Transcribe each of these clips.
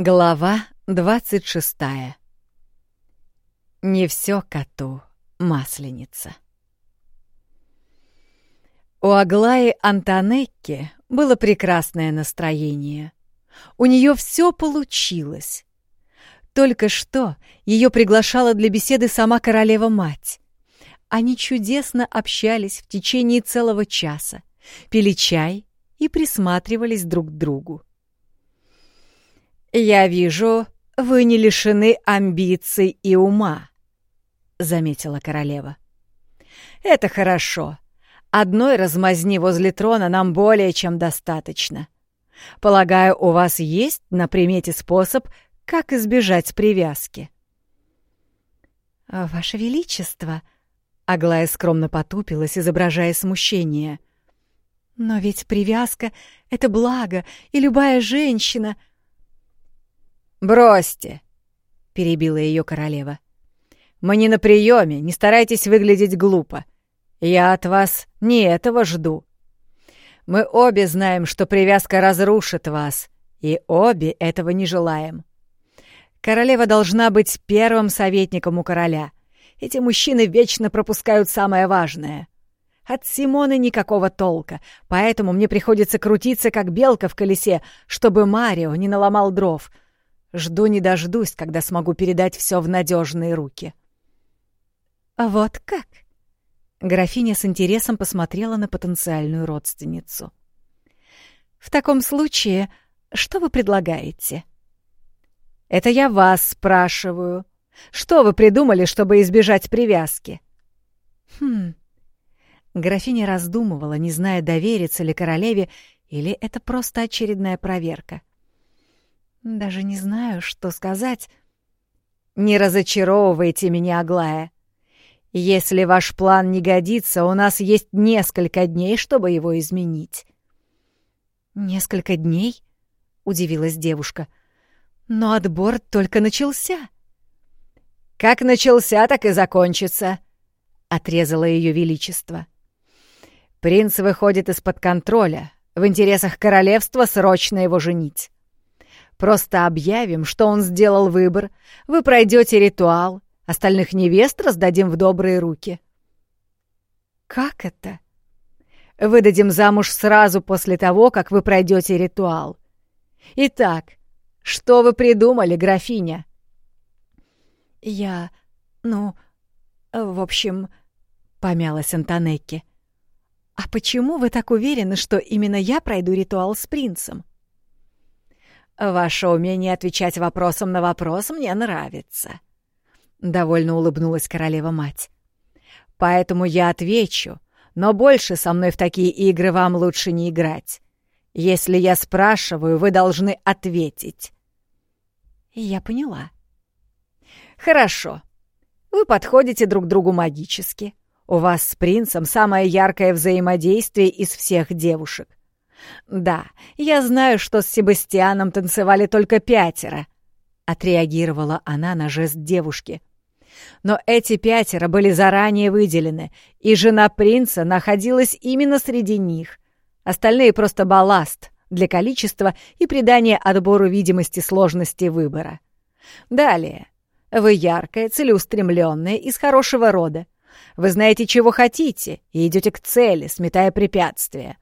Глава 26. Не все коту масленица. У Аглаи Антонекки было прекрасное настроение. У нее все получилось. Только что ее приглашала для беседы сама королева-мать. Они чудесно общались в течение целого часа, пили чай и присматривались друг к другу. «Я вижу, вы не лишены амбиций и ума», — заметила королева. «Это хорошо. Одной размазни возле трона нам более чем достаточно. Полагаю, у вас есть на примете способ, как избежать привязки». «Ваше Величество», — Аглая скромно потупилась, изображая смущение. «Но ведь привязка — это благо, и любая женщина — «Бросьте!» — перебила ее королева. «Мы не на приеме, не старайтесь выглядеть глупо. Я от вас не этого жду. Мы обе знаем, что привязка разрушит вас, и обе этого не желаем. Королева должна быть первым советником у короля. Эти мужчины вечно пропускают самое важное. От Симоны никакого толка, поэтому мне приходится крутиться, как белка в колесе, чтобы Марио не наломал дров — Жду не дождусь, когда смогу передать все в надежные руки. А вот как? Графиня с интересом посмотрела на потенциальную родственницу. В таком случае, что вы предлагаете? Это я вас спрашиваю. Что вы придумали, чтобы избежать привязки? Хм. Графиня раздумывала, не зная, довериться ли королеве или это просто очередная проверка. Даже не знаю, что сказать. Не разочаровывайте меня, Аглая. Если ваш план не годится, у нас есть несколько дней, чтобы его изменить. Несколько дней? Удивилась девушка. Но отбор только начался. Как начался, так и закончится, отрезало ее величество. Принц выходит из-под контроля. В интересах королевства срочно его женить. Просто объявим, что он сделал выбор. Вы пройдете ритуал. Остальных невест раздадим в добрые руки. Как это? Выдадим замуж сразу после того, как вы пройдете ритуал. Итак, что вы придумали, графиня? Я... ну... в общем... Помялась Антонекки. «А почему вы так уверены, что именно я пройду ритуал с принцем?» «Ваше умение отвечать вопросом на вопрос мне нравится», — довольно улыбнулась королева-мать. «Поэтому я отвечу, но больше со мной в такие игры вам лучше не играть. Если я спрашиваю, вы должны ответить». «Я поняла». «Хорошо. Вы подходите друг другу магически. У вас с принцем самое яркое взаимодействие из всех девушек. «Да, я знаю, что с Себастьяном танцевали только пятеро», — отреагировала она на жест девушки. «Но эти пятеро были заранее выделены, и жена принца находилась именно среди них. Остальные просто балласт для количества и придания отбору видимости сложности выбора. Далее. Вы яркая, целеустремленная, из хорошего рода. Вы знаете, чего хотите, и идете к цели, сметая препятствия.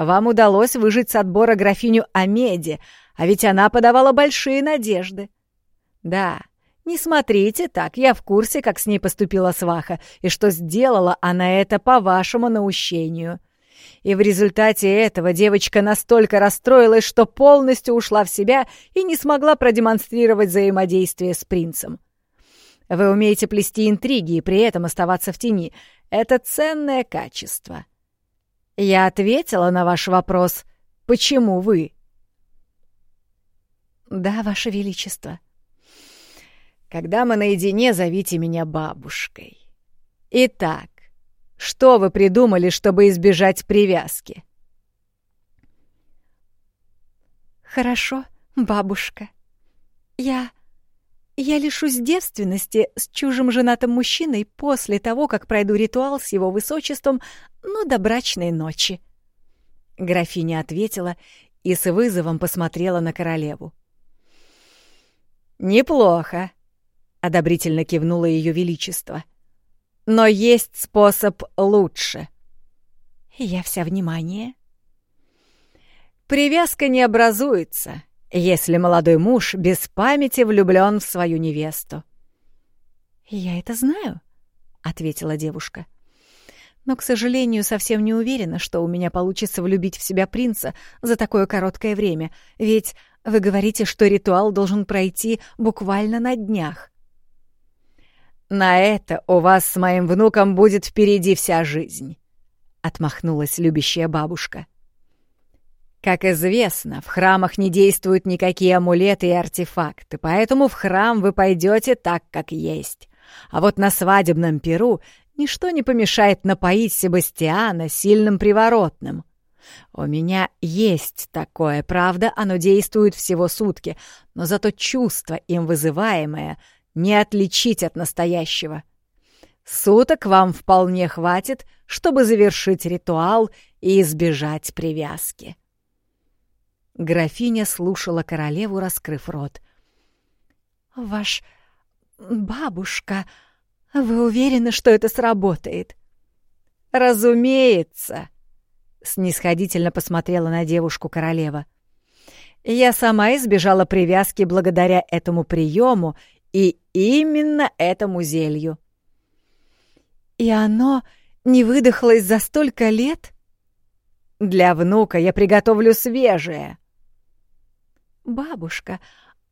Вам удалось выжить с отбора графиню Амеди, а ведь она подавала большие надежды. Да, не смотрите так, я в курсе, как с ней поступила сваха, и что сделала она это по вашему наущению. И в результате этого девочка настолько расстроилась, что полностью ушла в себя и не смогла продемонстрировать взаимодействие с принцем. Вы умеете плести интриги и при этом оставаться в тени. Это ценное качество. Я ответила на ваш вопрос. Почему вы? Да, ваше величество. Когда мы наедине, зовите меня бабушкой. Итак, что вы придумали, чтобы избежать привязки? Хорошо, бабушка. Я я лишусь девственности с чужим женатым мужчиной после того, как пройду ритуал с его высочеством, но до брачной ночи. Графиня ответила и с вызовом посмотрела на королеву. «Неплохо», — одобрительно кивнуло Ее Величество. «Но есть способ лучше». «Я вся внимание». Привязка не образуется, если молодой муж без памяти влюблен в свою невесту. «Я это знаю», — ответила девушка. «Но, к сожалению, совсем не уверена, что у меня получится влюбить в себя принца за такое короткое время, ведь вы говорите, что ритуал должен пройти буквально на днях». «На это у вас с моим внуком будет впереди вся жизнь», — отмахнулась любящая бабушка. Как известно, в храмах не действуют никакие амулеты и артефакты, поэтому в храм вы пойдете так, как есть. А вот на свадебном перу ничто не помешает напоить Себастьяна сильным приворотным. У меня есть такое, правда, оно действует всего сутки, но зато чувство, им вызываемое, не отличить от настоящего. Суток вам вполне хватит, чтобы завершить ритуал и избежать привязки. Графиня слушала королеву, раскрыв рот. «Ваш бабушка, вы уверены, что это сработает?» «Разумеется!» — снисходительно посмотрела на девушку королева. «Я сама избежала привязки благодаря этому приему и именно этому зелью». «И оно не выдохлось за столько лет?» «Для внука я приготовлю свежее», «Бабушка,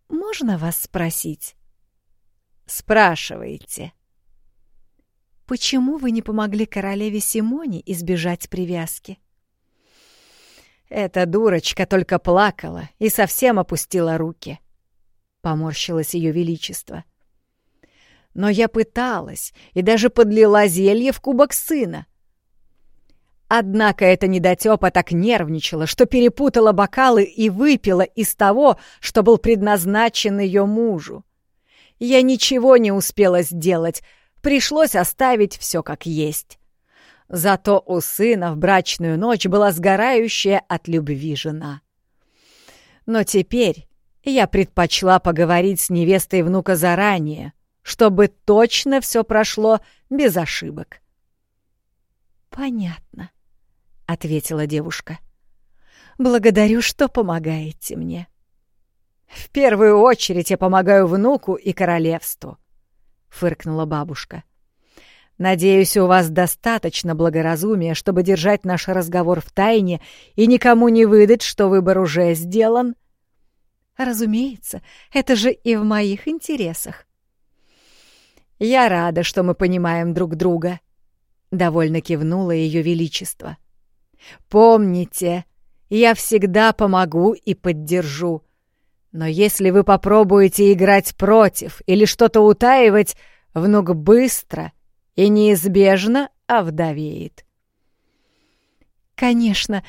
можно вас спросить?» «Спрашивайте». «Почему вы не помогли королеве Симоне избежать привязки?» Эта дурочка только плакала и совсем опустила руки. Поморщилось ее величество. Но я пыталась и даже подлила зелье в кубок сына. Однако эта недотёпа так нервничала, что перепутала бокалы и выпила из того, что был предназначен ее мужу. Я ничего не успела сделать, пришлось оставить все как есть. Зато у сына в брачную ночь была сгорающая от любви жена. Но теперь я предпочла поговорить с невестой внука заранее, чтобы точно все прошло без ошибок. «Понятно», — ответила девушка. «Благодарю, что помогаете мне». «В первую очередь я помогаю внуку и королевству», — фыркнула бабушка. «Надеюсь, у вас достаточно благоразумия, чтобы держать наш разговор в тайне и никому не выдать, что выбор уже сделан». «Разумеется, это же и в моих интересах». «Я рада, что мы понимаем друг друга», — довольно кивнуло Ее Величество. Помните, я всегда помогу и поддержу. Но если вы попробуете играть против или что-то утаивать, внук быстро и неизбежно овдовеет. Конечно,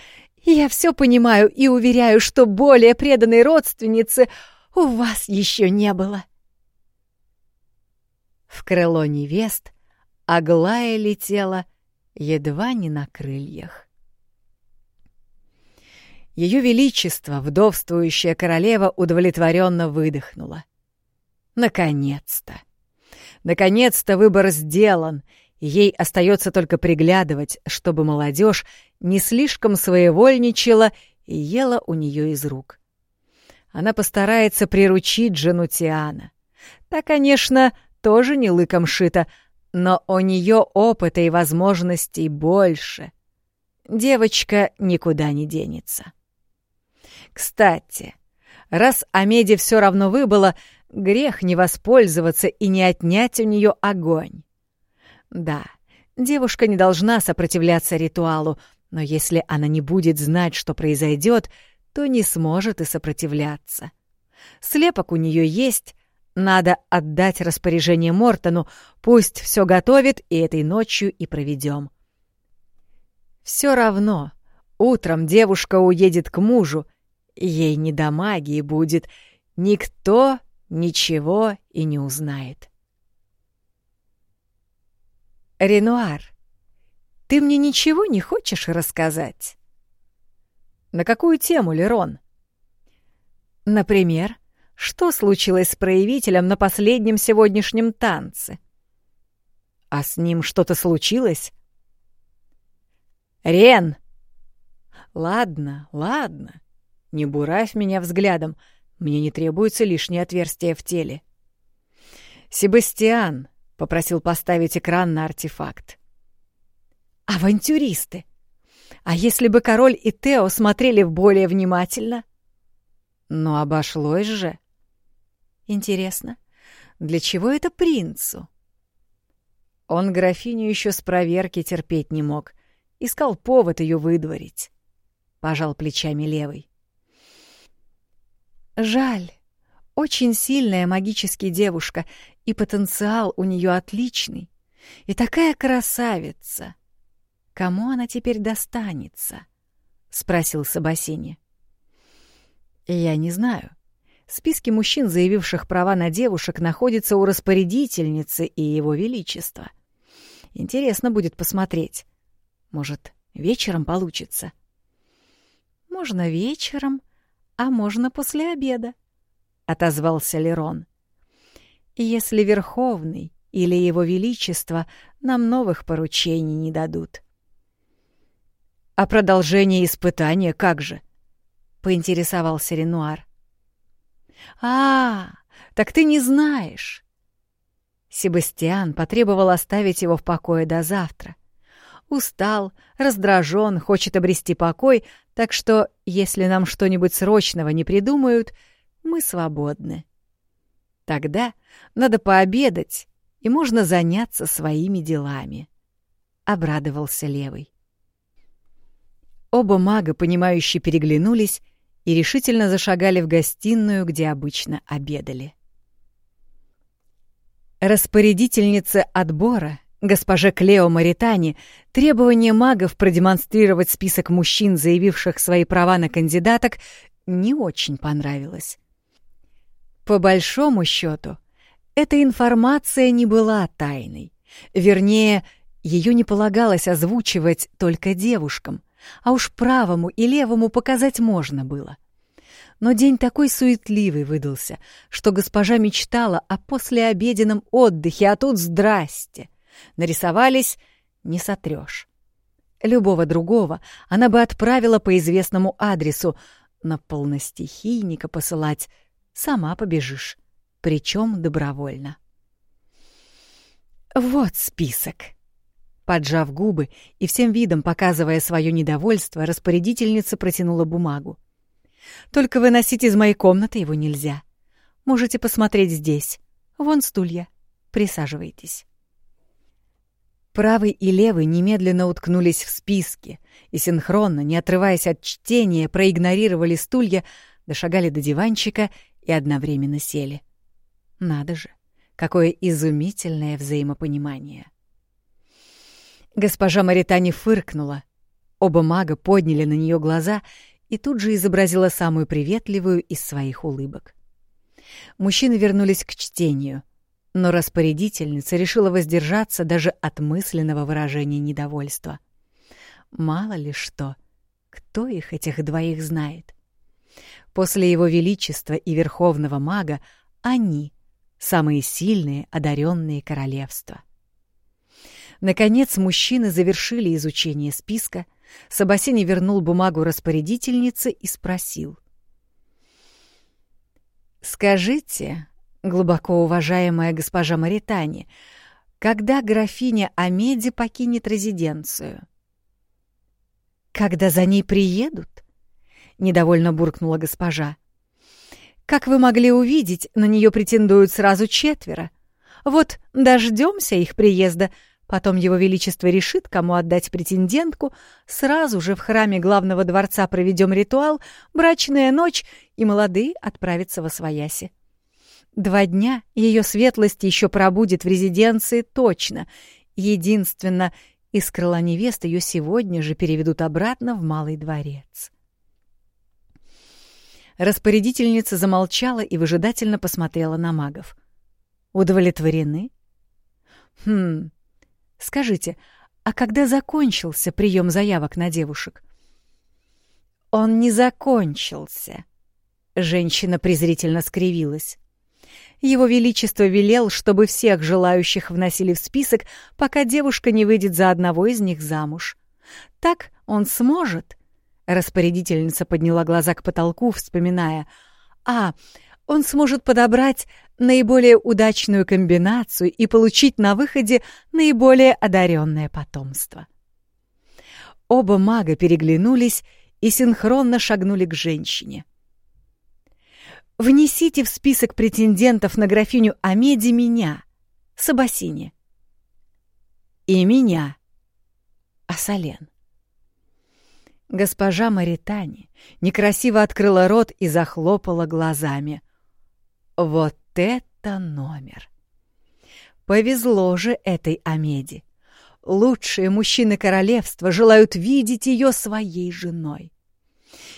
я все понимаю и уверяю, что более преданной родственницы у вас еще не было. В крыло невест Аглая летела едва не на крыльях. Ее Величество, вдовствующая королева, удовлетворенно выдохнула. Наконец-то! Наконец-то выбор сделан, ей остается только приглядывать, чтобы молодежь не слишком своевольничала и ела у нее из рук. Она постарается приручить жену Тиана. Та, конечно, тоже не лыком шита, но у нее опыта и возможностей больше. Девочка никуда не денется. Кстати, раз Амеди все равно выбыла, грех не воспользоваться и не отнять у нее огонь. Да, девушка не должна сопротивляться ритуалу, но если она не будет знать, что произойдет, то не сможет и сопротивляться. Слепок у нее есть, надо отдать распоряжение Мортону, пусть все готовит, и этой ночью и проведем. Все равно, утром девушка уедет к мужу, Ей не до магии будет. Никто ничего и не узнает. «Ренуар, ты мне ничего не хочешь рассказать?» «На какую тему, Лерон?» «Например, что случилось с проявителем на последнем сегодняшнем танце? А с ним что-то случилось? Рен! Ладно, ладно. Не буравь меня взглядом. Мне не требуется лишнее отверстие в теле. Себастьян попросил поставить экран на артефакт. Авантюристы! А если бы король и Тео смотрели более внимательно? Но обошлось же. Интересно, для чего это принцу? Он графиню еще с проверки терпеть не мог. Искал повод ее выдворить. Пожал плечами левый. Жаль. Очень сильная магически девушка, и потенциал у нее отличный. И такая красавица. Кому она теперь достанется? — спросил Сабасини. «Я не знаю. Списки мужчин, заявивших права на девушек, находятся у распорядительницы и его величества. Интересно будет посмотреть. Может, вечером получится? Можно вечером, а можно после обеда, — отозвался Лерон. Если Верховный или Его Величество нам новых поручений не дадут. А продолжение испытания как же? — поинтересовался Ренуар. «А, так ты не знаешь!» Себастьян потребовал оставить его в покое до завтра. Устал, раздражен, хочет обрести покой, так что, если нам что-нибудь срочного не придумают, мы свободны. Тогда надо пообедать, и можно заняться своими делами. Обрадовался левый. Оба мага, понимающе переглянулись и решительно зашагали в гостиную, где обычно обедали. Распорядительница отбора, госпожа Клео Маритани, требование магов продемонстрировать список мужчин, заявивших свои права на кандидаток, не очень понравилось. По большому счету, эта информация не была тайной. Вернее, ее не полагалось озвучивать только девушкам — а уж правому и левому показать можно было. Но день такой суетливый выдался, что госпожа мечтала о послеобеденном отдыхе, а тут здрасте. Нарисовались — не сотрешь. Любого другого она бы отправила по известному адресу, на полностихийника посылать сама побежишь, причем добровольно. Вот список. Поджав губы и всем видом показывая свое недовольство, распорядительница протянула бумагу. «Только выносить из моей комнаты его нельзя. Можете посмотреть здесь. Вон стулья. Присаживайтесь». Правый и левый немедленно уткнулись в списки и синхронно, не отрываясь от чтения, проигнорировали стулья, дошагали до диванчика и одновременно сели. Надо же, какое изумительное взаимопонимание. Госпожа Маритани фыркнула. Оба мага подняли на нее глаза и тут же изобразила самую приветливую из своих улыбок. Мужчины вернулись к чтению, но распорядительница решила воздержаться даже от мысленного выражения недовольства. Мало ли что, кто их, этих двоих, знает. После его величества и верховного мага они — самые сильные, одаренные королевства. Наконец мужчины завершили изучение списка. Сабасини вернул бумагу распорядительнице и спросил. «Скажите, глубоко уважаемая госпожа Маритани, когда графиня Амеди покинет резиденцию?» «Когда за ней приедут?» — недовольно буркнула госпожа. «Как вы могли увидеть, на нее претендуют сразу четверо. Вот дождемся их приезда, Потом его величество решит, кому отдать претендентку, сразу же в храме главного дворца проведем ритуал, брачная ночь, и молодые отправятся во свояси. Два дня ее светлость еще пробудет в резиденции точно. Единственно, из крыла невесты ее сегодня же переведут обратно в Малый дворец. Распорядительница замолчала и выжидательно посмотрела на магов. «Удовлетворены?» «Хм, Скажите, а когда закончился прием заявок на девушек? Он не закончился, Женщина презрительно скривилась. Его Величество велел, чтобы всех желающих вносили в список, пока девушка не выйдет за одного из них замуж. Так он сможет. Распорядительница подняла глаза к потолку, вспоминая. А, он сможет подобрать наиболее удачную комбинацию и получить на выходе наиболее одаренное потомство. Оба мага переглянулись и синхронно шагнули к женщине. Внесите в список претендентов на графиню Амеди меня, Сабасини. И меня, Асален. Госпожа Маритани некрасиво открыла рот и захлопала глазами. Вот это номер! Повезло же этой Амеди. Лучшие мужчины королевства желают видеть ее своей женой.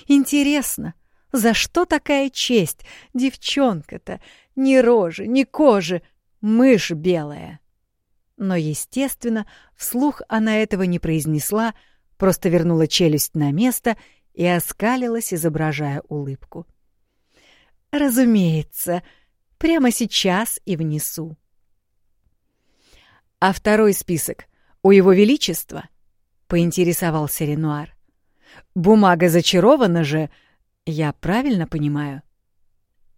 Интересно, за что такая честь? Девчонка-то ни рожи, ни кожи, мышь белая. Но, естественно, вслух она этого не произнесла, просто вернула челюсть на место и оскалилась, изображая улыбку. «Разумеется, прямо сейчас и внесу». «А второй список у Его Величества?» — поинтересовался Ренуар. «Бумага зачарована же, я правильно понимаю?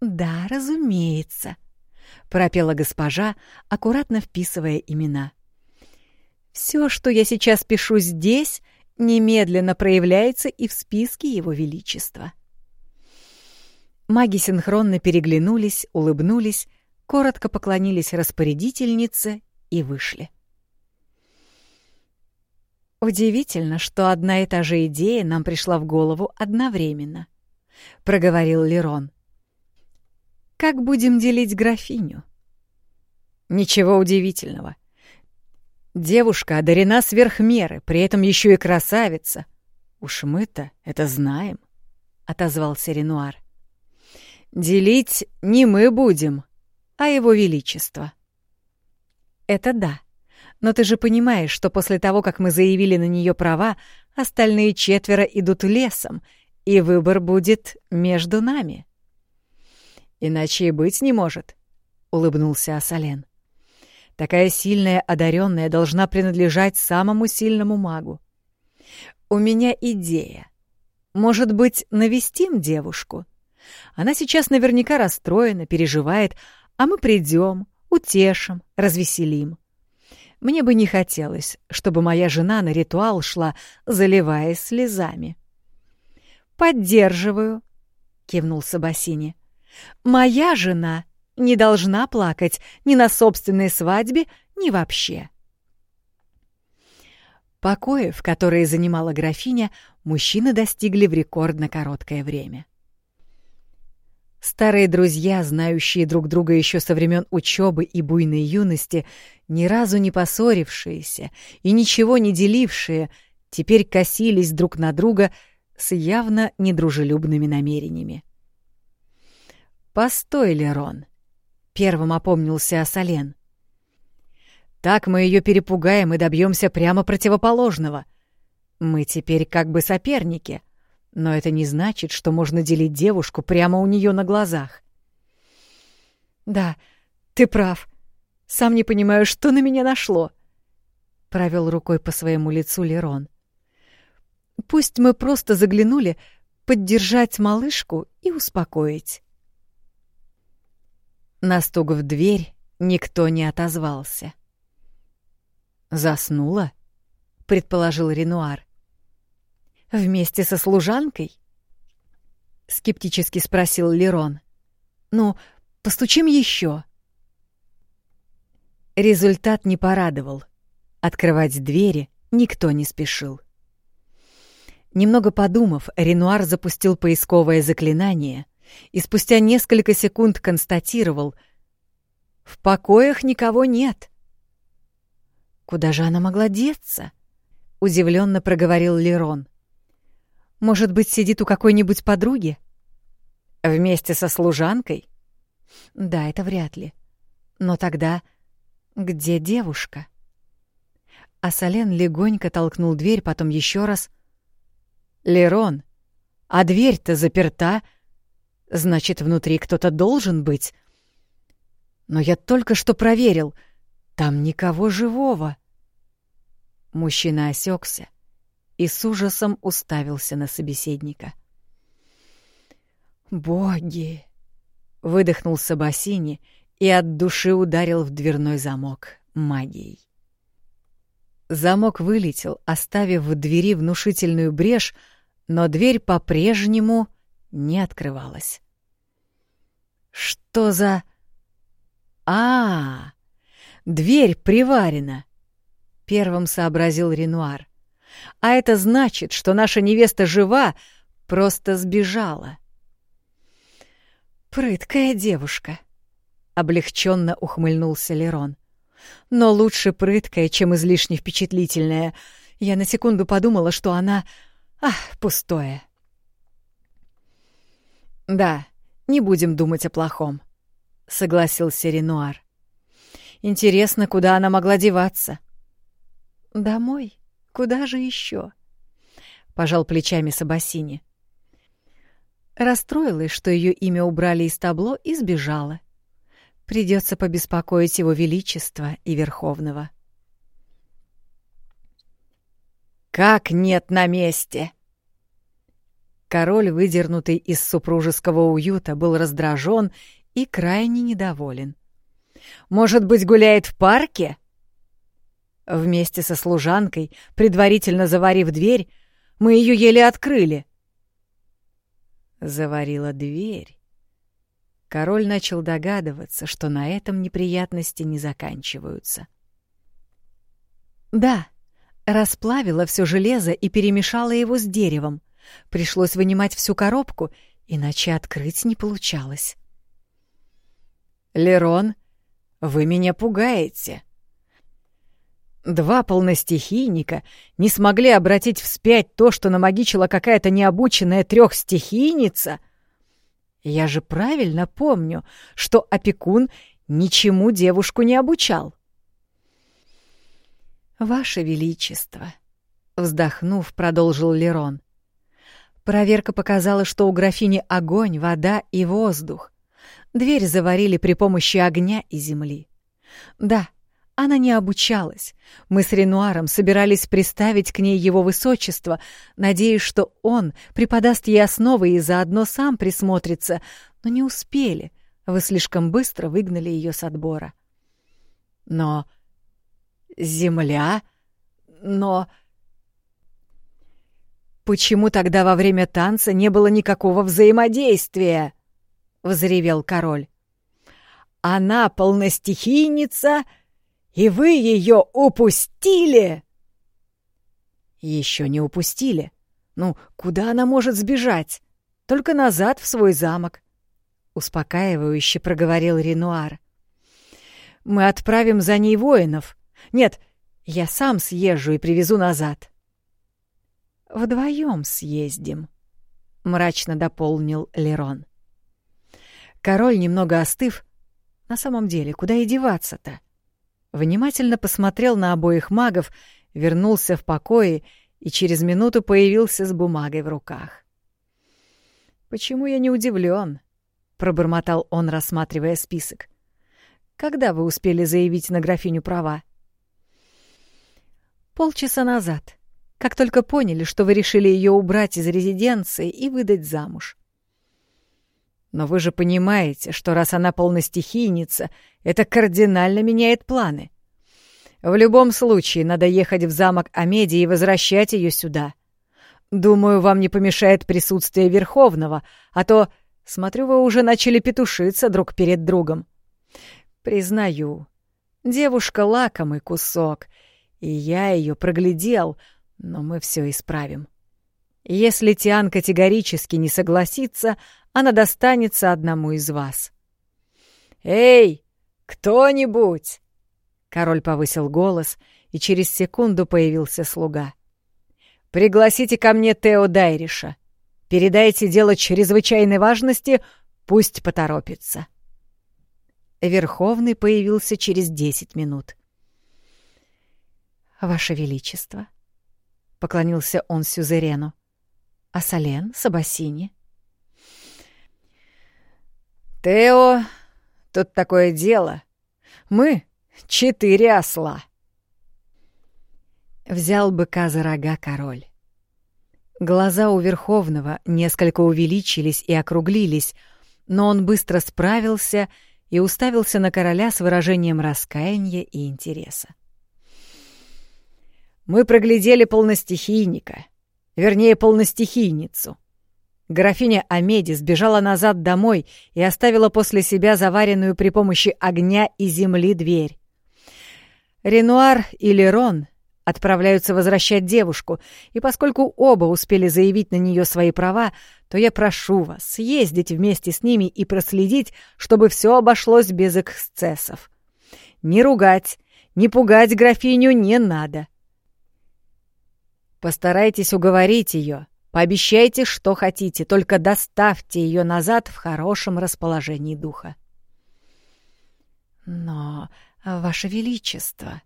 Да, разумеется, пропела госпожа, аккуратно вписывая имена. Все, что я сейчас пишу здесь, немедленно проявляется и в списке его величества. Маги синхронно переглянулись, улыбнулись, коротко поклонились распорядительнице и вышли. Удивительно, что одна и та же идея нам пришла в голову одновременно. — проговорил Лерон. «Как будем делить графиню?» «Ничего удивительного. Девушка одарена сверх меры, при этом еще и красавица. Уж мы-то это знаем», — отозвался Ренуар. «Делить не мы будем, а его величество». «Это да. Но ты же понимаешь, что после того, как мы заявили на нее права, остальные четверо идут лесом, и выбор будет между нами. Иначе и быть не может, улыбнулся Асален. Такая сильная одаренная должна принадлежать самому сильному магу. У меня идея. Может быть, навестим девушку? Она сейчас наверняка расстроена, переживает, а мы придем, утешим, развеселим. Мне бы не хотелось, чтобы моя жена на ритуал шла, заливаясь слезами. «Поддерживаю», — кивнул Сабасини. «Моя жена не должна плакать ни на собственной свадьбе, ни вообще». Покоев, которые занимала графиня, мужчины достигли в рекордно короткое время. Старые друзья, знающие друг друга еще со времен учебы и буйной юности, ни разу не поссорившиеся и ничего не делившие, теперь косились друг на друга — с явно недружелюбными намерениями. «Постой, Лерон!» — первым опомнился Асален. «Так мы ее перепугаем и добьемся прямо противоположного. Мы теперь как бы соперники, но это не значит, что можно делить девушку прямо у нее на глазах». «Да, ты прав. Сам не понимаю, что на меня нашло», — провел рукой по своему лицу Лерон. Пусть мы просто заглянули поддержать малышку и успокоить. На в дверь никто не отозвался. «Заснула?» — предположил Ренуар. «Вместе со служанкой?» — скептически спросил Лерон. «Ну, постучим еще». Результат не порадовал. Открывать двери никто не спешил. Немного подумав, Ренуар запустил поисковое заклинание и спустя несколько секунд констатировал — в покоях никого нет. «Куда же она могла деться?» — удивленно проговорил Лерон. «Может быть, сидит у какой-нибудь подруги?» «Вместе со служанкой?» «Да, это вряд ли. Но тогда где девушка?» Асален легонько толкнул дверь, потом еще раз — Лерон, а дверь-то заперта. Значит, внутри кто-то должен быть. Но я только что проверил. Там никого живого. Мужчина осекся и с ужасом уставился на собеседника. «Боги!» — выдохнул Сабасини и от души ударил в дверной замок магией. Замок вылетел, оставив в двери внушительную брешь, но дверь по-прежнему не открывалась. «Что за...» «А, -а, -а дверь приварена!» — первым сообразил Ренуар. «А это значит, что наша невеста жива, просто сбежала». «Прыткая девушка», — облегченно ухмыльнулся Лерон. «Но лучше прыткая, чем излишне впечатлительная. Я на секунду подумала, что она... Ах, пустое». «Да, не будем думать о плохом», — согласился Ренуар. «Интересно, куда она могла деваться?» «Домой? Куда же еще?» — пожал плечами Сабасини. Расстроилась, что ее имя убрали из табло и сбежала. Придется побеспокоить его величество и верховного. «Как нет на месте?» Король, выдернутый из супружеского уюта, был раздражен и крайне недоволен. «Может быть, гуляет в парке?» Вместе со служанкой, предварительно заварив дверь, мы ее еле открыли. Заварила дверь. Король начал догадываться, что на этом неприятности не заканчиваются. Да, расплавила все железо и перемешала его с деревом. Пришлось вынимать всю коробку, иначе открыть не получалось. «Лерон, вы меня пугаете», Два полностихийника не смогли обратить вспять то, что намагичила какая-то необученная трехстихийница. Я же правильно помню, что опекун ничему девушку не обучал. «Ваше Величество», — вздохнув, продолжил Лерон, — проверка показала, что у графини огонь, вода и воздух. Дверь заварили при помощи огня и земли. Да, она не обучалась. Мы с Ренуаром собирались приставить к ней его высочество, надеясь, что он преподаст ей основы и заодно сам присмотрится, но не успели. Вы слишком быстро выгнали ее с отбора. Но... Земля... Но... «Почему тогда во время танца не было никакого взаимодействия?» — взревел король. «Она полностихийница...» И вы ее упустили!» «Еще не упустили. Ну, куда она может сбежать? Только назад в свой замок», — успокаивающе проговорил Ренуар. «Мы отправим за ней воинов. Нет, я сам съезжу и привезу назад». «Вдвоем съездим», — мрачно дополнил Лерон. Король, немного остыв, на самом деле, куда и деваться-то? внимательно посмотрел на обоих магов, вернулся в покое и через минуту появился с бумагой в руках. «Почему я не удивлен?» — пробормотал он, рассматривая список. «Когда вы успели заявить на графиню права?» «Полчаса назад, как только поняли, что вы решили ее убрать из резиденции и выдать замуж. Но вы же понимаете, что раз она полностихийница, это кардинально меняет планы. В любом случае, надо ехать в замок Амеди и возвращать ее сюда. Думаю, вам не помешает присутствие Верховного, а то, смотрю, вы уже начали петушиться друг перед другом. Признаю, девушка лакомый кусок, и я ее проглядел, но мы все исправим. Если Тиан категорически не согласится, она достанется одному из вас. «Эй, кто-нибудь!» Король повысил голос, и через секунду появился слуга. «Пригласите ко мне Тео Дайриша. Передайте дело чрезвычайной важности, пусть поторопится». Верховный появился через десять минут. «Ваше Величество», — поклонился он Сюзерену, — «а Сален, Сабасини?» «Тео, тут такое дело. Мы — четыре осла». Взял быка за рога король. Глаза у Верховного несколько увеличились и округлились, но он быстро справился и уставился на короля с выражением раскаяния и интереса. «Мы проглядели полностихийника, вернее, полностихийницу. Графиня Амеди сбежала назад домой и оставила после себя заваренную при помощи огня и земли дверь. Ренуар и Лерон отправляются возвращать девушку, и поскольку оба успели заявить на нее свои права, то я прошу вас съездить вместе с ними и проследить, чтобы все обошлось без эксцессов. Не ругать, не пугать графиню не надо. Постарайтесь уговорить ее, пообещайте, что хотите, только доставьте ее назад в хорошем расположении духа. Но, Ваше Величество,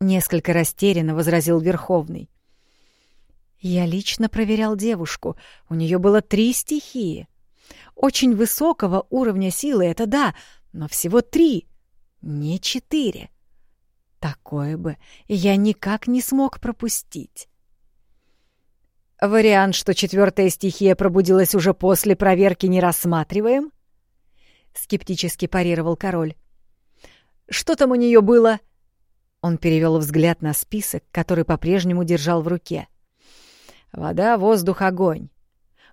Несколько растерянно возразил Верховный. Я лично проверял девушку. У нее было три стихии. Очень высокого уровня силы, это да, но всего три, не четыре. Такое бы я никак не смог пропустить. Вариант, что четвертая стихия пробудилась уже после проверки, не рассматриваем? Скептически парировал король. Что там у нее было? — он перевел взгляд на список, который по-прежнему держал в руке. «Вода, воздух, огонь.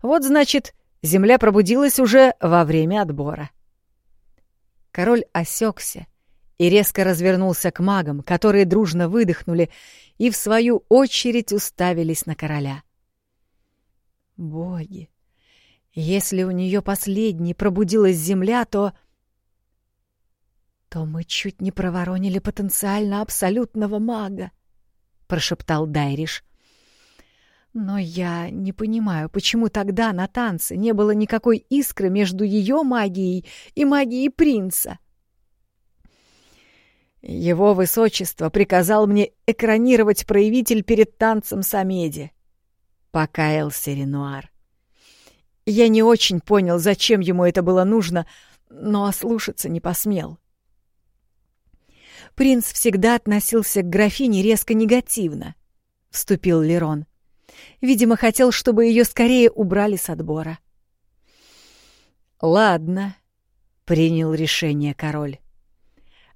Вот, значит, земля пробудилась уже во время отбора». Король осекся и резко развернулся к магам, которые дружно выдохнули и, в свою очередь, уставились на короля. «Боги! Если у нее последней пробудилась земля, то...» то мы чуть не проворонили потенциально абсолютного мага, прошептал Дайриш. Но я не понимаю, почему тогда на танце не было никакой искры между ее магией и магией принца. Его высочество приказал мне экранировать проявитель перед танцем Самеди, покаялся Ренуар. Я не очень понял, зачем ему это было нужно, но ослушаться не посмел. Принц всегда относился к графине резко негативно, — вступил Лерон. Видимо, хотел, чтобы ее скорее убрали с отбора. «Ладно», — принял решение король.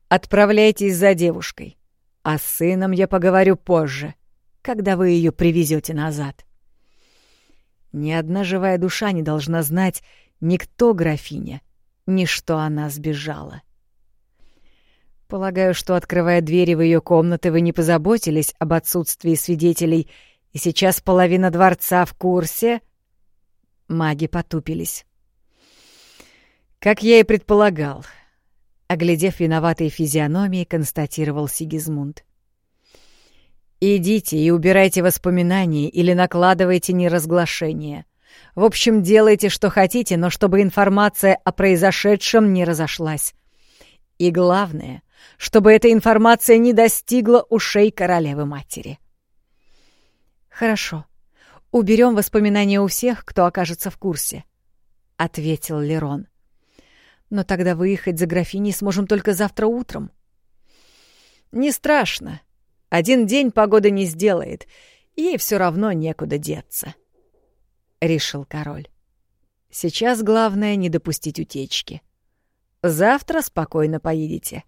«Отправляйтесь за девушкой, а с сыном я поговорю позже, когда вы ее привезете назад». Ни одна живая душа не должна знать ни кто графиня, ни что она сбежала. Полагаю, что, открывая двери в ее комнаты, вы не позаботились об отсутствии свидетелей, и сейчас половина дворца в курсе. Маги потупились. Как я и предполагал, оглядев виноватые физиономии, констатировал Сигизмунд. Идите и убирайте воспоминания или накладывайте неразглашение. В общем, делайте, что хотите, но чтобы информация о произошедшем не разошлась. И главное, чтобы эта информация не достигла ушей королевы-матери. «Хорошо. Уберем воспоминания у всех, кто окажется в курсе», — ответил Лерон. «Но тогда выехать за графиней сможем только завтра утром». «Не страшно. Один день погода не сделает. Ей все равно некуда деться», — решил король. «Сейчас главное не допустить утечки. Завтра спокойно поедете».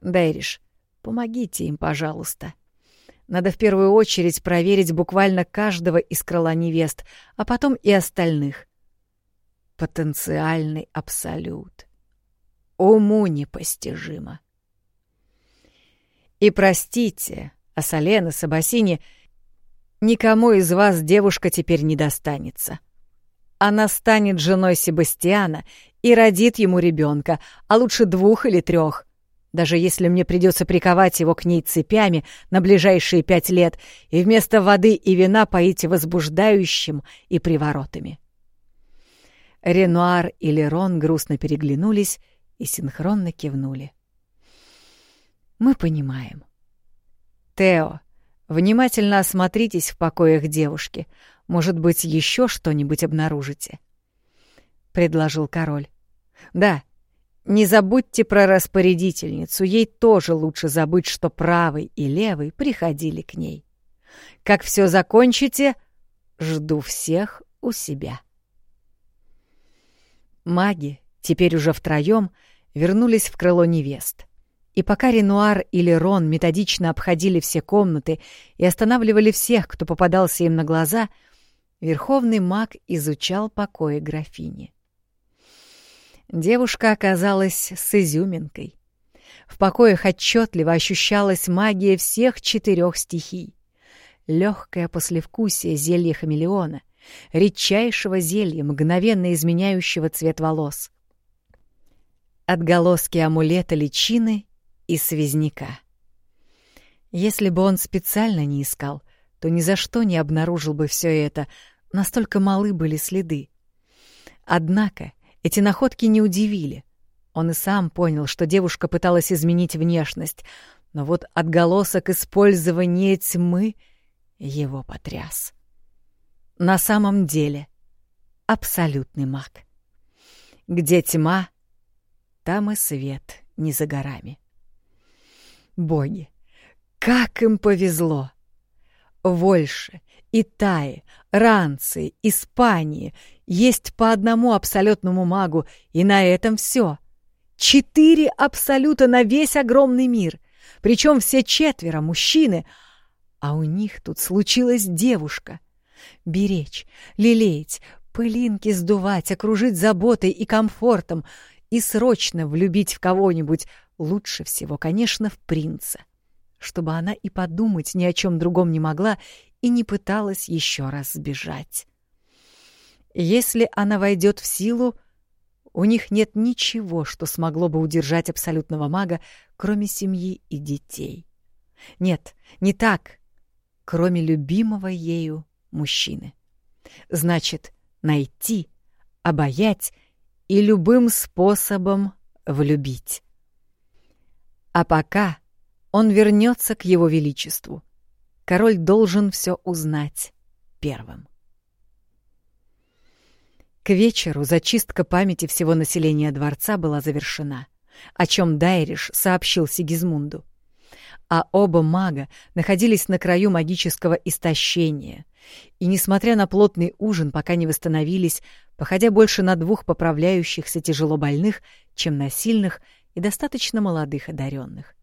Дайриш, помогите им, пожалуйста. Надо в первую очередь проверить буквально каждого из крыла невест, а потом и остальных. Потенциальный абсолют. Уму непостижимо. И простите, Асалена, Сабасини, никому из вас девушка теперь не достанется. Она станет женой Себастьяна и родит ему ребенка, а лучше двух или трех даже если мне придется приковать его к ней цепями на ближайшие пять лет и вместо воды и вина поить возбуждающим и приворотами. Ренуар и Лерон грустно переглянулись и синхронно кивнули. «Мы понимаем. Тео, внимательно осмотритесь в покоях девушки. Может быть, еще что-нибудь обнаружите?» — предложил король. Да, не забудьте про распорядительницу, ей тоже лучше забыть, что правый и левый приходили к ней. Как все закончите, жду всех у себя. Маги, теперь уже втроем, вернулись в крыло невест. И пока Ренуар или Рон методично обходили все комнаты и останавливали всех, кто попадался им на глаза, верховный маг изучал покои графини. Девушка оказалась с изюминкой. В покоях отчетливо ощущалась магия всех четырех стихий. Легкое послевкусие зелья хамелеона, редчайшего зелья, мгновенно изменяющего цвет волос. Отголоски амулета личины и связняка. Если бы он специально не искал, то ни за что не обнаружил бы все это, настолько малы были следы. Однако эти находки не удивили. Он и сам понял, что девушка пыталась изменить внешность, но вот отголосок использования тьмы его потряс. На самом деле абсолютный маг. Где тьма, там и свет не за горами. Боги, как им повезло! Вольше, Итаи, Ранции, Испании есть по одному абсолютному магу, и на этом все. Четыре абсолюта на весь огромный мир, причем все четверо мужчины, а у них тут случилась девушка. Беречь, лелеять, пылинки сдувать, окружить заботой и комфортом и срочно влюбить в кого-нибудь, лучше всего, конечно, в принца чтобы она и подумать ни о чем другом не могла и не пыталась еще раз сбежать. Если она войдет в силу, у них нет ничего, что смогло бы удержать абсолютного мага, кроме семьи и детей. Нет, не так, кроме любимого ею мужчины. Значит, найти, обаять и любым способом влюбить. А пока он вернется к его величеству. Король должен все узнать первым. К вечеру зачистка памяти всего населения дворца была завершена, о чем Дайриш сообщил Сигизмунду. А оба мага находились на краю магического истощения, и, несмотря на плотный ужин, пока не восстановились, походя больше на двух поправляющихся тяжело больных, чем на сильных и достаточно молодых одаренных.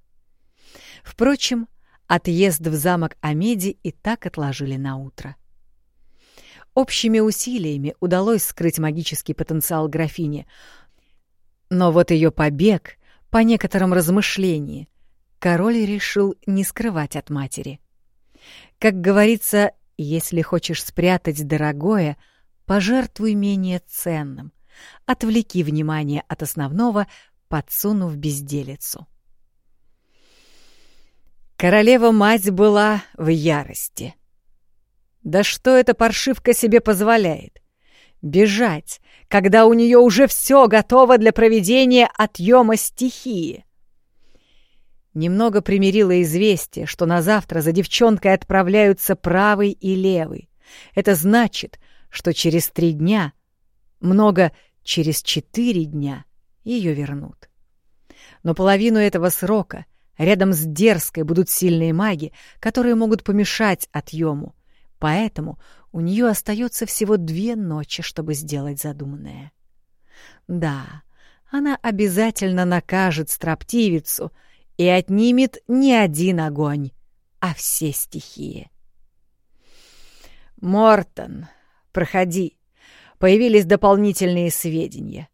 Впрочем, отъезд в замок Амеди и так отложили на утро. Общими усилиями удалось скрыть магический потенциал графини, но вот ее побег, по некоторым размышлениям, король решил не скрывать от матери. Как говорится, если хочешь спрятать дорогое, пожертвуй менее ценным, отвлеки внимание от основного, подсунув безделицу. Королева-мать была в ярости. Да что эта паршивка себе позволяет? Бежать, когда у нее уже все готово для проведения отъема стихии. Немного примирило известие, что на завтра за девчонкой отправляются правый и левый. Это значит, что через три дня, много через четыре дня, ее вернут. Но половину этого срока Рядом с дерзкой будут сильные маги, которые могут помешать отъему. Поэтому у нее остается всего две ночи, чтобы сделать задуманное. Да, она обязательно накажет строптивицу и отнимет не один огонь, а все стихии. «Мортон, проходи. Появились дополнительные сведения.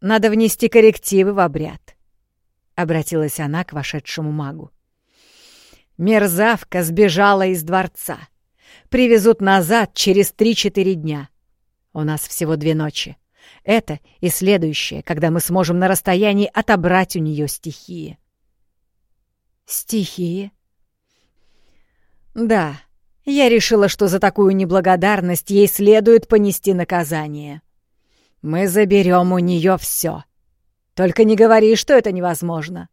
Надо внести коррективы в обряд обратилась она к вошедшему магу. Мерзавка сбежала из дворца. Привезут назад через три-четыре дня. У нас всего две ночи. Это и следующее, когда мы сможем на расстоянии отобрать у нее стихии. Стихии? Да, я решила, что за такую неблагодарность ей следует понести наказание. Мы заберем у нее все. Только не говори, что это невозможно.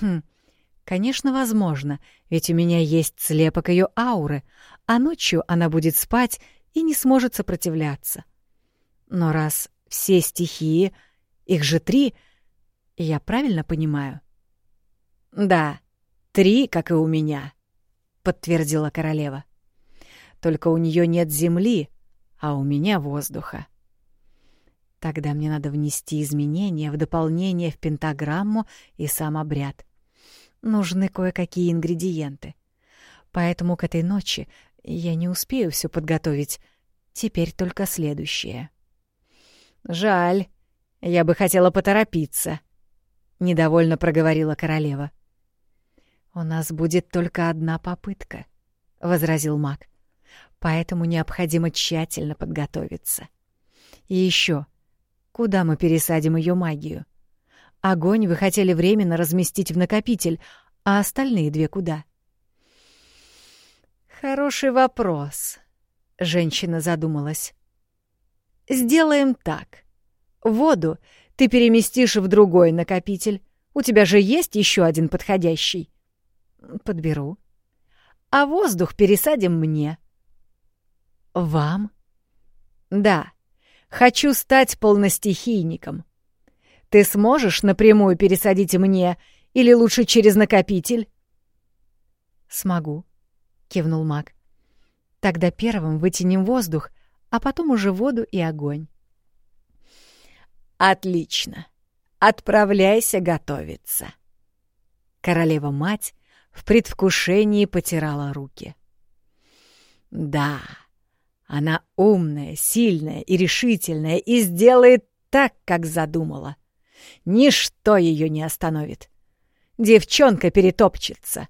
Хм, конечно, возможно, ведь у меня есть слепок ее ауры, а ночью она будет спать и не сможет сопротивляться. Но раз все стихии Их же три. Я правильно понимаю? Да, три, как и у меня, подтвердила королева. Только у нее нет земли, а у меня воздуха. Тогда мне надо внести изменения в дополнение в пентаграмму и сам обряд. Нужны кое-какие ингредиенты. Поэтому к этой ночи я не успею все подготовить. Теперь только следующее. Жаль. Я бы хотела поторопиться, недовольно проговорила королева. У нас будет только одна попытка, возразил маг. Поэтому необходимо тщательно подготовиться. И еще, куда мы пересадим ее магию? Огонь вы хотели временно разместить в накопитель, а остальные две куда? Хороший вопрос. Женщина задумалась. Сделаем так. Воду ты переместишь в другой накопитель. У тебя же есть еще один подходящий. Подберу. А воздух пересадим мне. Вам? Да. Хочу стать полностихийником. Ты сможешь напрямую пересадить мне или лучше через накопитель? Смогу, кивнул маг. Тогда первым вытянем воздух, а потом уже воду и огонь. Отлично. Отправляйся готовиться. Королева-мать в предвкушении потирала руки. Да, она умная, сильная и решительная и сделает так, как задумала. Ничто ее не остановит. Девчонка перетопчется.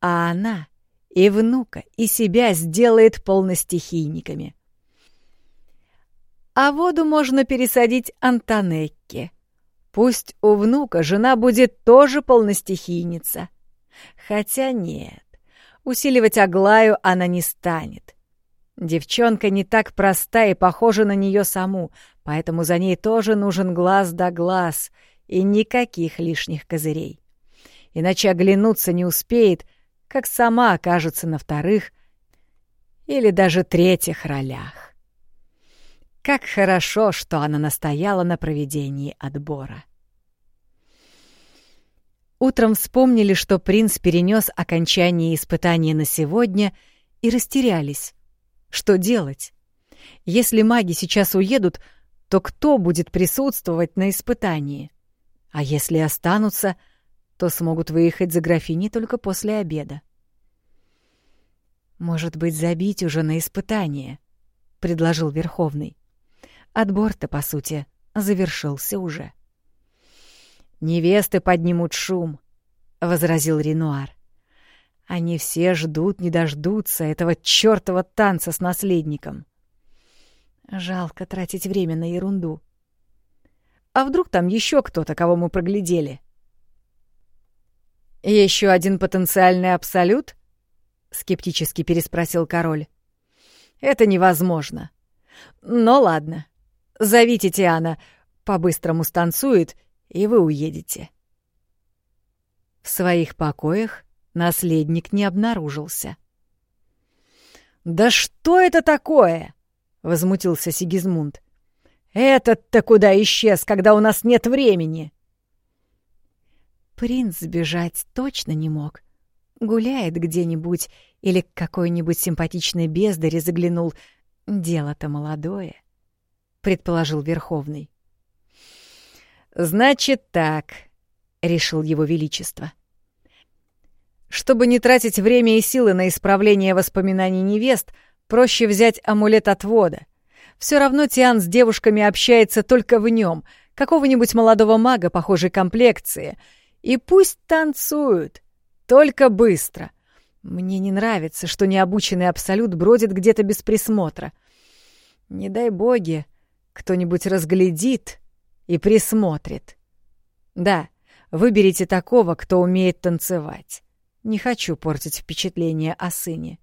А она и внука, и себя сделает полностихийниками. А воду можно пересадить Антонекке. Пусть у внука жена будет тоже полностихийница. Хотя нет, усиливать Аглаю она не станет. Девчонка не так проста и похожа на нее саму, поэтому за ней тоже нужен глаз да глаз и никаких лишних козырей. Иначе оглянуться не успеет, как сама окажется на вторых или даже третьих ролях. Как хорошо, что она настояла на проведении отбора. Утром вспомнили, что принц перенес окончание испытания на сегодня, и растерялись. Что делать? Если маги сейчас уедут, то кто будет присутствовать на испытании? А если останутся, то смогут выехать за графиней только после обеда. «Может быть, забить уже на испытание?» — предложил Верховный. Отбор-то, по сути, завершился уже. «Невесты поднимут шум», — возразил Ренуар. Они все ждут, не дождутся этого чёртова танца с наследником. Жалко тратить время на ерунду. А вдруг там еще кто-то, кого мы проглядели? Еще один потенциальный абсолют? Скептически переспросил король. Это невозможно. Но ладно. Зовите Тиана, по-быстрому станцует, и вы уедете. В своих покоях Наследник не обнаружился. «Да что это такое?» — возмутился Сигизмунд. «Этот-то куда исчез, когда у нас нет времени?» Принц сбежать точно не мог. Гуляет где-нибудь или к какой-нибудь симпатичной бездаре заглянул. Дело-то молодое, — предположил Верховный. «Значит так», — решил его величество. — чтобы не тратить время и силы на исправление воспоминаний невест, проще взять амулет отвода. Все равно Тиан с девушками общается только в нем, какого-нибудь молодого мага похожей комплекции. И пусть танцуют, только быстро. Мне не нравится, что необученный Абсолют бродит где-то без присмотра. Не дай боги, кто-нибудь разглядит и присмотрит. Да, выберите такого, кто умеет танцевать. Не хочу портить впечатление о сыне.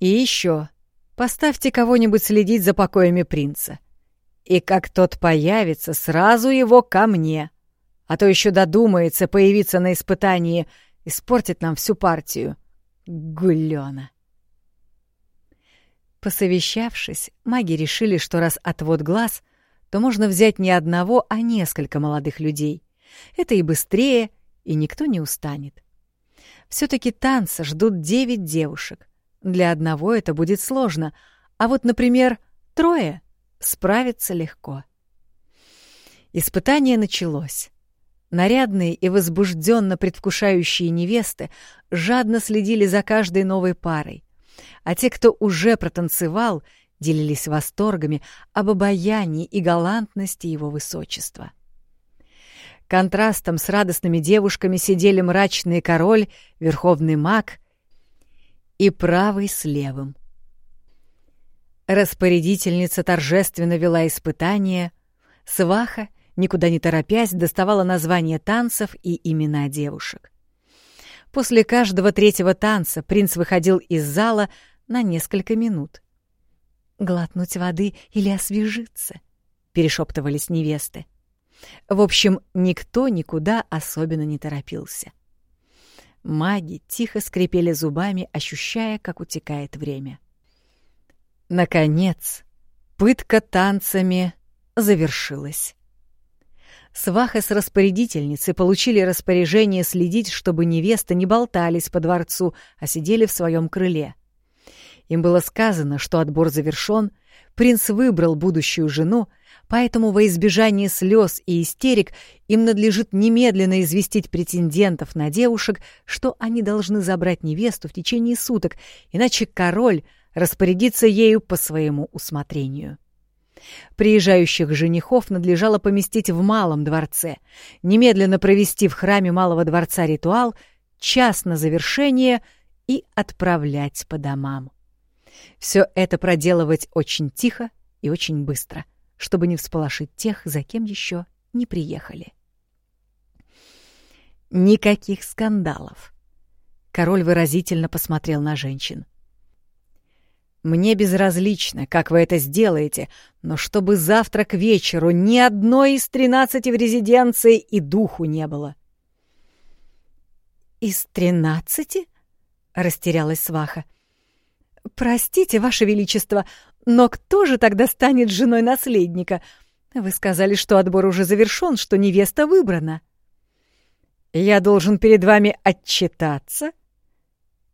И еще, поставьте кого-нибудь следить за покоями принца. И как тот появится, сразу его ко мне. А то еще додумается появиться на испытании, испортит нам всю партию. Гулёна. Посовещавшись, маги решили, что раз отвод глаз, то можно взять не одного, а несколько молодых людей. Это и быстрее, и никто не устанет. Все-таки танца ждут девять девушек. Для одного это будет сложно, а вот, например, трое справиться легко. Испытание началось. Нарядные и возбужденно предвкушающие невесты жадно следили за каждой новой парой, а те, кто уже протанцевал, делились восторгами об обаянии и галантности его высочества. Контрастом с радостными девушками сидели мрачный король, верховный маг и правый с левым. Распорядительница торжественно вела испытание, сваха никуда не торопясь, доставала названия танцев и имена девушек. После каждого третьего танца принц выходил из зала на несколько минут. «Глотнуть воды или освежиться?» — перешептывались невесты. В общем, никто никуда особенно не торопился. Маги тихо скрипели зубами, ощущая, как утекает время. Наконец, пытка танцами завершилась. Сваха с распорядительницей получили распоряжение следить, чтобы невесты не болтались по дворцу, а сидели в своем крыле. Им было сказано, что отбор завершен, принц выбрал будущую жену, поэтому во избежание слез и истерик им надлежит немедленно известить претендентов на девушек, что они должны забрать невесту в течение суток, иначе король распорядится ею по своему усмотрению. Приезжающих женихов надлежало поместить в малом дворце, немедленно провести в храме малого дворца ритуал, час на завершение и отправлять по домам. Все это проделывать очень тихо и очень быстро, чтобы не всполошить тех, за кем еще не приехали. Никаких скандалов. Король выразительно посмотрел на женщин. — мне безразлично, как вы это сделаете, но чтобы завтра к вечеру ни одной из тринадцати в резиденции и духу не было. «Из тринадцати?» — растерялась сваха. «Простите, Ваше Величество, но кто же тогда станет женой наследника? Вы сказали, что отбор уже завершен, что невеста выбрана». «Я должен перед вами отчитаться?»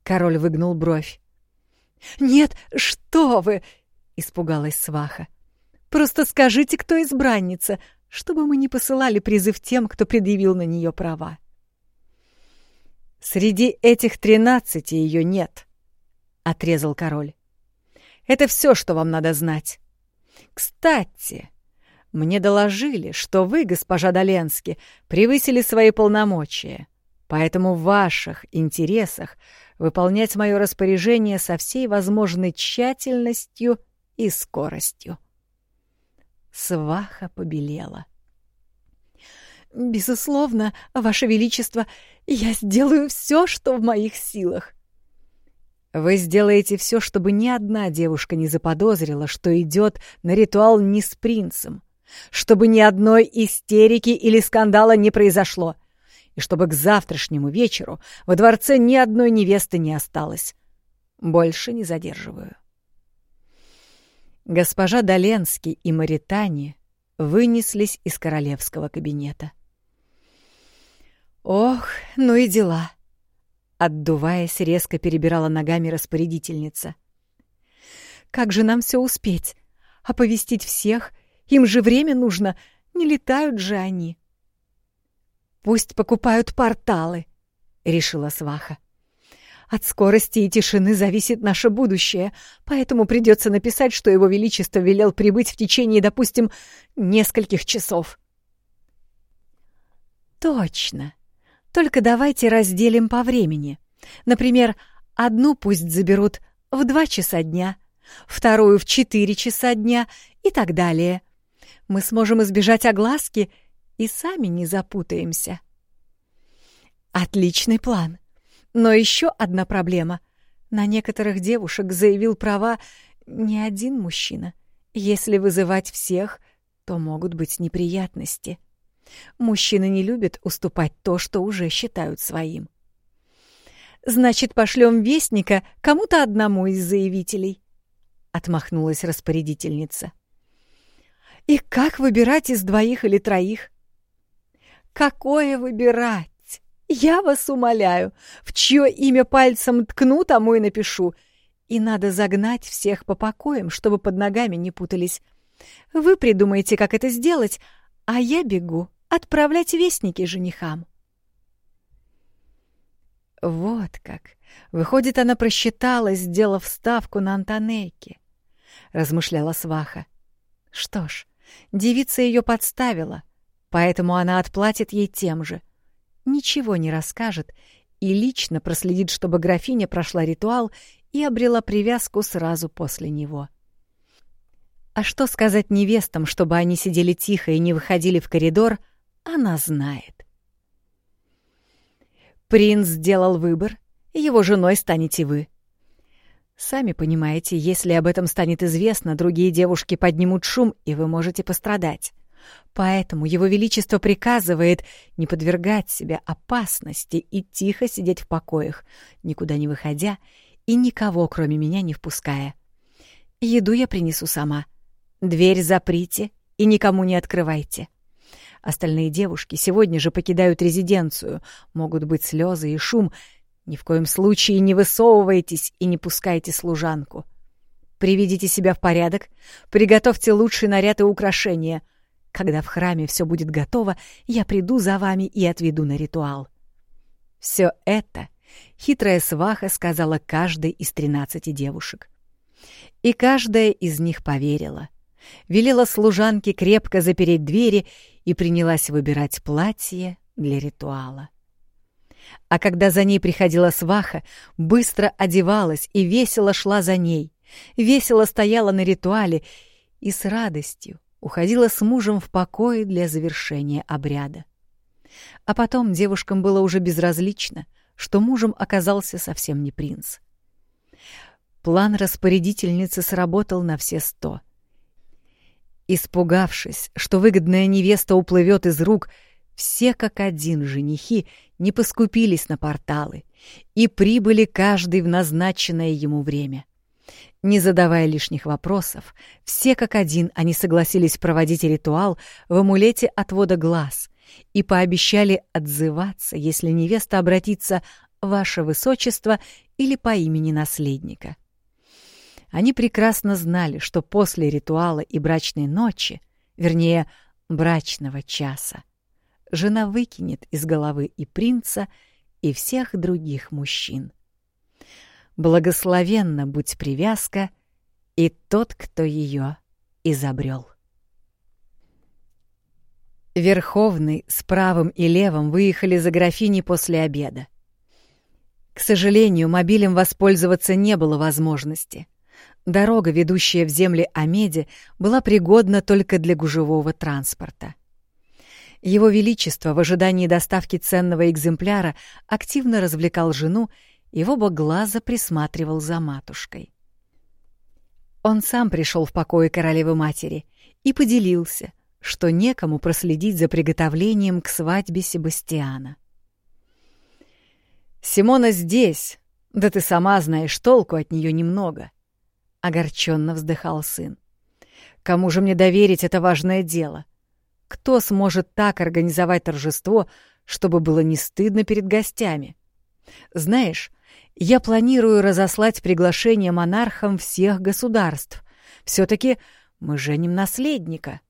Король выгнул бровь. «Нет, что вы!» — испугалась сваха. «Просто скажите, кто избранница, чтобы мы не посылали призыв тем, кто предъявил на нее права». «Среди этих тринадцати ее нет», — отрезал король. «Это все, что вам надо знать. Кстати, мне доложили, что вы, госпожа Доленски, превысили свои полномочия, поэтому в ваших интересах — выполнять мое распоряжение со всей возможной тщательностью и скоростью. Сваха побелела. «Безусловно, Ваше Величество, я сделаю все, что в моих силах». «Вы сделаете все, чтобы ни одна девушка не заподозрила, что идет на ритуал не с принцем, чтобы ни одной истерики или скандала не произошло и чтобы к завтрашнему вечеру во дворце ни одной невесты не осталось. Больше не задерживаю. Госпожа Доленский и Маритани вынеслись из королевского кабинета. «Ох, ну и дела!» Отдуваясь, резко перебирала ногами распорядительница. «Как же нам все успеть? Оповестить всех? Им же время нужно, не летают же они!» Пусть покупают порталы, — решила сваха. От скорости и тишины зависит наше будущее, поэтому придется написать, что его величество велел прибыть в течение, допустим, нескольких часов. Точно. Только давайте разделим по времени. Например, одну пусть заберут в два часа дня, вторую в четыре часа дня и так далее. Мы сможем избежать огласки — и сами не запутаемся. Отличный план. Но еще одна проблема. На некоторых девушек заявил права не один мужчина. Если вызывать всех, то могут быть неприятности. Мужчины не любят уступать то, что уже считают своим. Значит, пошлем вестника кому-то одному из заявителей, отмахнулась распорядительница. И как выбирать из двоих или троих? Какое выбирать? Я вас умоляю, в чье имя пальцем ткну, тому и напишу. И надо загнать всех по покоям, чтобы под ногами не путались. Вы придумаете, как это сделать, а я бегу отправлять вестники женихам. Вот как. Выходит, она просчиталась, сделав ставку на Антонейке. Размышляла сваха. Что ж, девица ее подставила, поэтому она отплатит ей тем же. Ничего не расскажет и лично проследит, чтобы графиня прошла ритуал и обрела привязку сразу после него. А что сказать невестам, чтобы они сидели тихо и не выходили в коридор, она знает. Принц сделал выбор, его женой станете вы. Сами понимаете, если об этом станет известно, другие девушки поднимут шум, и вы можете пострадать. Поэтому Его Величество приказывает не подвергать себя опасности и тихо сидеть в покоях, никуда не выходя и никого, кроме меня, не впуская. Еду я принесу сама. Дверь заприте и никому не открывайте. Остальные девушки сегодня же покидают резиденцию. Могут быть слезы и шум. Ни в коем случае не высовывайтесь и не пускайте служанку. Приведите себя в порядок, приготовьте лучший наряд и украшения. Когда в храме все будет готово, я приду за вами и отведу на ритуал. Все это хитрая сваха сказала каждой из тринадцати девушек. И каждая из них поверила. Велела служанке крепко запереть двери и принялась выбирать платье для ритуала. А когда за ней приходила сваха, быстро одевалась и весело шла за ней, весело стояла на ритуале и с радостью уходила с мужем в покое для завершения обряда. А потом девушкам было уже безразлично, что мужем оказался совсем не принц. План распорядительницы сработал на все сто. Испугавшись, что выгодная невеста уплывет из рук, все как один женихи не поскупились на порталы и прибыли каждый в назначенное ему время. Не задавая лишних вопросов, все как один они согласились проводить ритуал в амулете отвода глаз и пообещали отзываться, если невеста обратится «Ваше Высочество» или по имени наследника. Они прекрасно знали, что после ритуала и брачной ночи, вернее, брачного часа, жена выкинет из головы и принца, и всех других мужчин. Благословенна будь привязка и тот, кто ее изобрел. Верховный с правым и левым выехали за графиней после обеда. К сожалению, мобилем воспользоваться не было возможности. Дорога, ведущая в земли Амеди, была пригодна только для гужевого транспорта. Его Величество в ожидании доставки ценного экземпляра активно развлекал жену и в оба глаза присматривал за матушкой. Он сам пришел в покое королевы-матери и поделился, что некому проследить за приготовлением к свадьбе Себастьяна. «Симона здесь, да ты сама знаешь, толку от нее немного», — огорченно вздыхал сын. «Кому же мне доверить это важное дело?» Кто сможет так организовать торжество, чтобы было не стыдно перед гостями? Знаешь, я планирую разослать приглашение монархам всех государств. Все-таки мы женим наследника.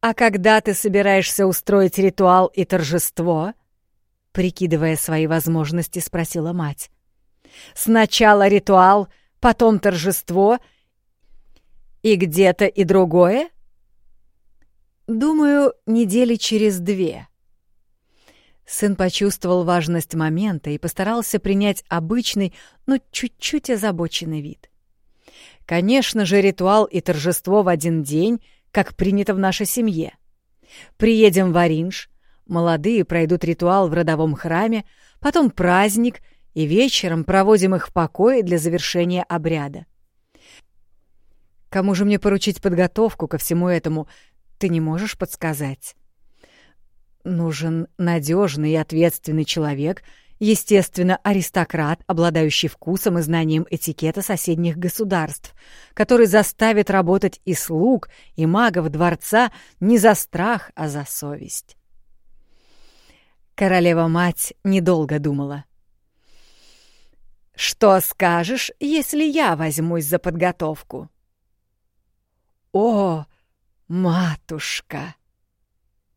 А когда ты собираешься устроить ритуал и торжество? Прикидывая свои возможности, спросила мать. Сначала ритуал, потом торжество и где-то и другое? Думаю, недели через две. Сын почувствовал важность момента и постарался принять обычный, но чуть-чуть озабоченный вид. Конечно же, ритуал и торжество в один день, как принято в нашей семье. Приедем в Оринж, молодые пройдут ритуал в родовом храме, потом праздник, и вечером проводим их в покое для завершения обряда. Кому же мне поручить подготовку ко всему этому, ты не можешь подсказать? Нужен надежный и ответственный человек, Естественно, аристократ, обладающий вкусом и знанием этикета соседних государств, который заставит работать и слуг, и магов дворца не за страх, а за совесть. Королева-мать недолго думала. «Что скажешь, если я возьмусь за подготовку?» «О, матушка!»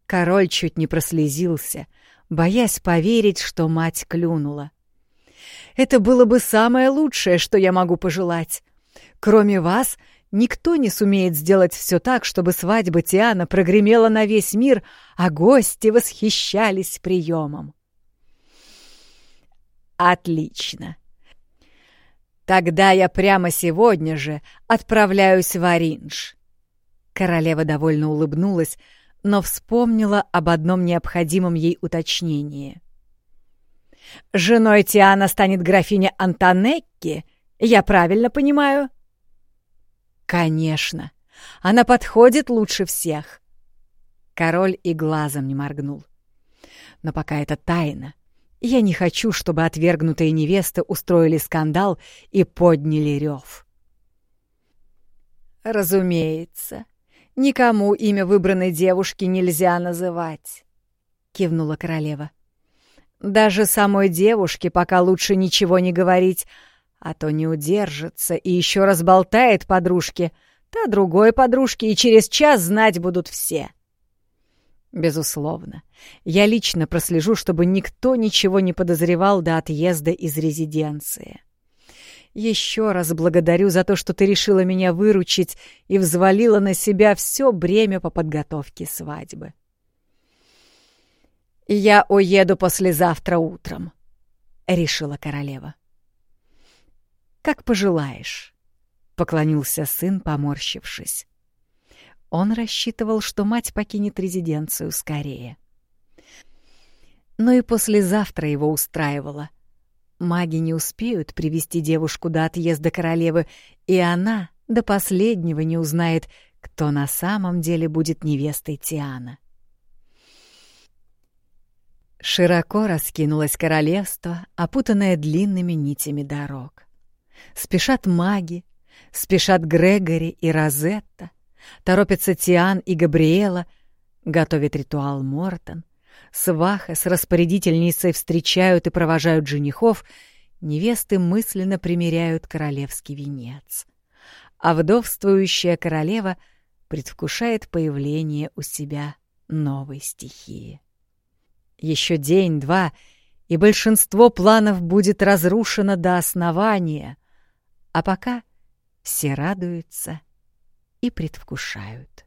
Король чуть не прослезился, боясь поверить, что мать клюнула. «Это было бы самое лучшее, что я могу пожелать. Кроме вас, никто не сумеет сделать все так, чтобы свадьба Тиана прогремела на весь мир, а гости восхищались приемом». «Отлично!» Тогда я прямо сегодня же отправляюсь в Оринж. Королева довольно улыбнулась, но вспомнила об одном необходимом ей уточнении. «Женой Тиана станет графиня Антонекки, я правильно понимаю?» «Конечно. Она подходит лучше всех». Король и глазом не моргнул. «Но пока это тайна. Я не хочу, чтобы отвергнутые невесты устроили скандал и подняли рев». «Разумеется», никому имя выбранной девушки нельзя называть», — кивнула королева. «Даже самой девушке пока лучше ничего не говорить, а то не удержится и еще раз болтает подружке, та другой подружке, и через час знать будут все». Безусловно. Я лично прослежу, чтобы никто ничего не подозревал до отъезда из резиденции. Еще раз благодарю за то, что ты решила меня выручить и взвалила на себя все бремя по подготовке свадьбы. «Я уеду послезавтра утром», — решила королева. «Как пожелаешь», — поклонился сын, поморщившись. Он рассчитывал, что мать покинет резиденцию скорее. Но и послезавтра его устраивало — Маги не успеют привести девушку до отъезда королевы, и она до последнего не узнает, кто на самом деле будет невестой Тиана. Широко раскинулось королевство, опутанное длинными нитями дорог. Спешат маги, спешат Грегори и Розетта, торопятся Тиан и Габриэла, готовит ритуал Мортон, Сваха с распорядительницей встречают и провожают женихов, невесты мысленно примеряют королевский венец. А вдовствующая королева предвкушает появление у себя новой стихии. Еще день-два, и большинство планов будет разрушено до основания, а пока все радуются и предвкушают.